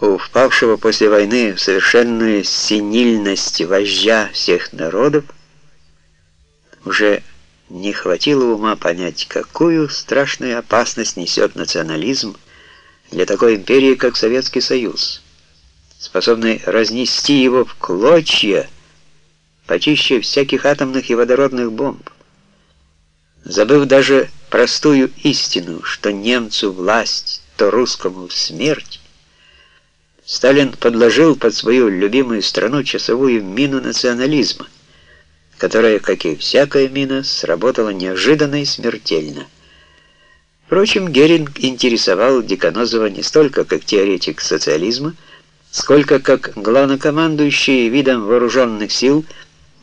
у впавшего после войны в совершенную синильность вождя всех народов, уже не хватило ума понять, какую страшную опасность несет национализм для такой империи, как Советский Союз, способный разнести его в клочья, почище всяких атомных и водородных бомб. Забыв даже простую истину, что немцу власть, то русскому смерть, Сталин подложил под свою любимую страну часовую мину национализма, которая, как и всякая мина, сработала неожиданно и смертельно. Впрочем, Геринг интересовал Деканозова не столько как теоретик социализма, сколько как главнокомандующий видом вооруженных сил,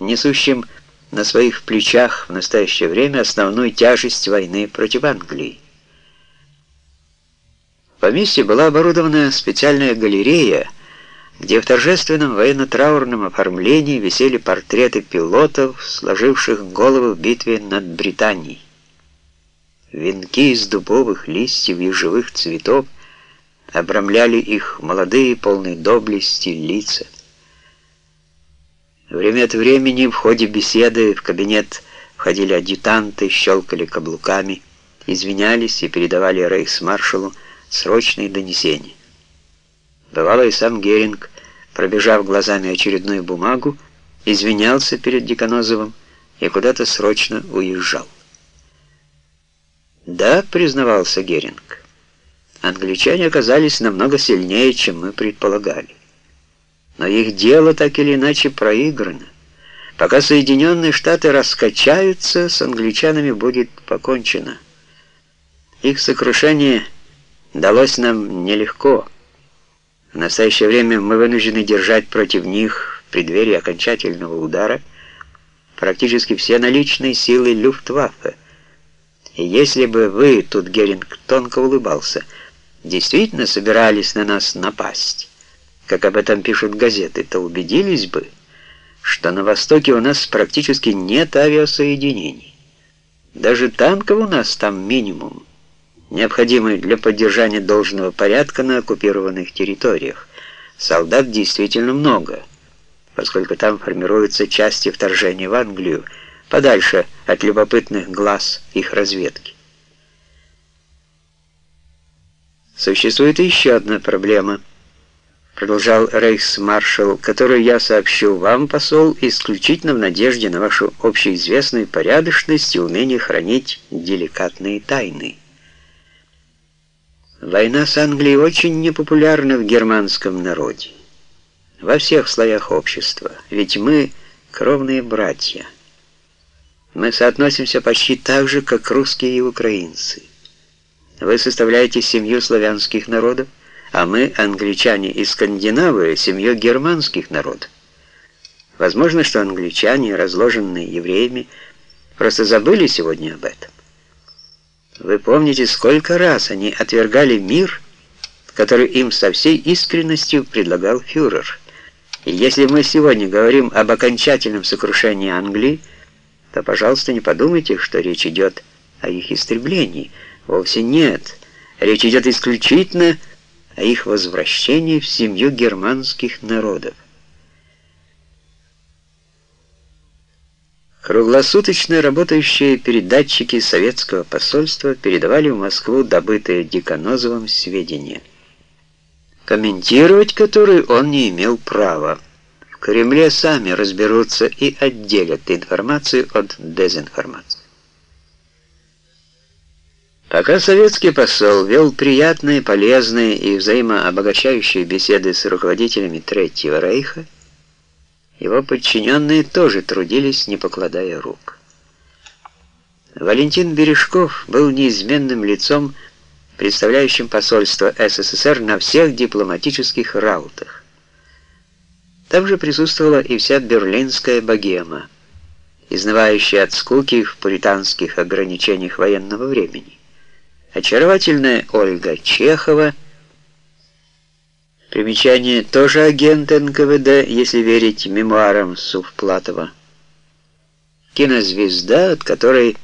несущим на своих плечах в настоящее время основную тяжесть войны против Англии. Поместье была оборудована специальная галерея, где в торжественном военно-траурном оформлении висели портреты пилотов, сложивших головы в битве над Британией. Венки из дубовых листьев и живых цветов обрамляли их молодые, полные доблести лица. Время от времени в ходе беседы в кабинет входили адъютанты, щелкали каблуками, извинялись и передавали рейхсмаршалу срочные донесения. Бывало и сам Геринг, пробежав глазами очередную бумагу, извинялся перед Деканозовым и куда-то срочно уезжал. «Да», — признавался Геринг, — «англичане оказались намного сильнее, чем мы предполагали. Но их дело так или иначе проиграно. Пока Соединенные Штаты раскачаются, с англичанами будет покончено. Их сокрушение далось нам нелегко». В настоящее время мы вынуждены держать против них в преддверии окончательного удара практически все наличные силы Люфтваффе. И если бы вы, тут Геринг тонко улыбался, действительно собирались на нас напасть, как об этом пишут газеты, то убедились бы, что на Востоке у нас практически нет авиасоединений. Даже танков у нас там минимум необходимый для поддержания должного порядка на оккупированных территориях. Солдат действительно много, поскольку там формируются части вторжения в Англию, подальше от любопытных глаз их разведки. Существует еще одна проблема, продолжал рейхсмаршал, которую я сообщу вам, посол, исключительно в надежде на вашу общеизвестную порядочность и умение хранить деликатные тайны. Война с Англией очень непопулярна в германском народе, во всех слоях общества, ведь мы кровные братья. Мы соотносимся почти так же, как русские и украинцы. Вы составляете семью славянских народов, а мы, англичане и скандинавы, семью германских народов. Возможно, что англичане, разложенные евреями, просто забыли сегодня об этом. Вы помните, сколько раз они отвергали мир, который им со всей искренностью предлагал фюрер. И если мы сегодня говорим об окончательном сокрушении Англии, то, пожалуйста, не подумайте, что речь идет о их истреблении. Вовсе нет. Речь идет исключительно о их возвращении в семью германских народов. Круглосуточно работающие передатчики советского посольства передавали в Москву добытые Деканозовым сведения, комментировать которые он не имел права. В Кремле сами разберутся и отделят информацию от дезинформации. Пока советский посол вел приятные, полезные и взаимообогащающие беседы с руководителями Третьего Рейха, его подчиненные тоже трудились, не покладая рук. Валентин Бережков был неизменным лицом, представляющим посольство СССР на всех дипломатических раутах. Там же присутствовала и вся берлинская богема, изнывающая от скуки в пуританских ограничениях военного времени. Очаровательная Ольга Чехова – Примечание тоже агент НКВД, если верить мемуарам Сувплатова. Кинозвезда, от которой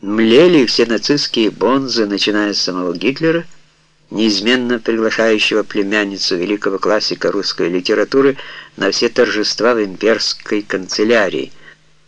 млели все нацистские бонзы, начиная с самого Гитлера неизменно приглашающего племянницу великого классика русской литературы на все торжества в имперской канцелярии –